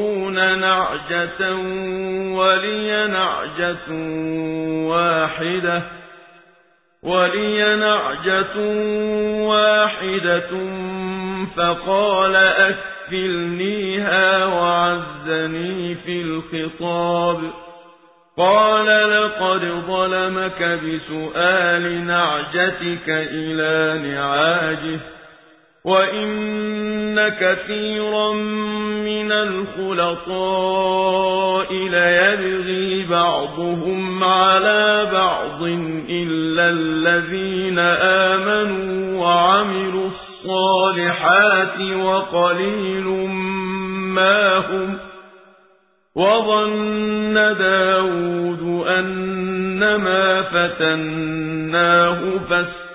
وتسعون نعجة ولي نعجة واحدة ولي نعجة واحدة فقال أكفلنيها وعزني في الخطاب. قال لقد ظلمك بسؤال نعجتك إلى نعاجه. وإن كثيرا من الخلطاء ليبغي بعضهم على بعض إلا الذين آمنوا وعملوا الصالحات وقليل ما هم وظن داود أنما فتناه